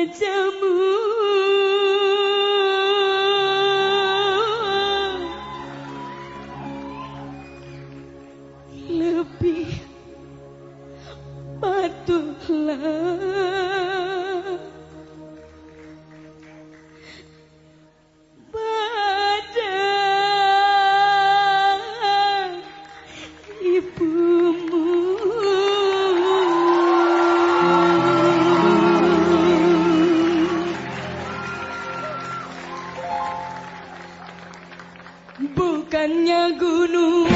wajahmu lebih patuhlah bukannya gunung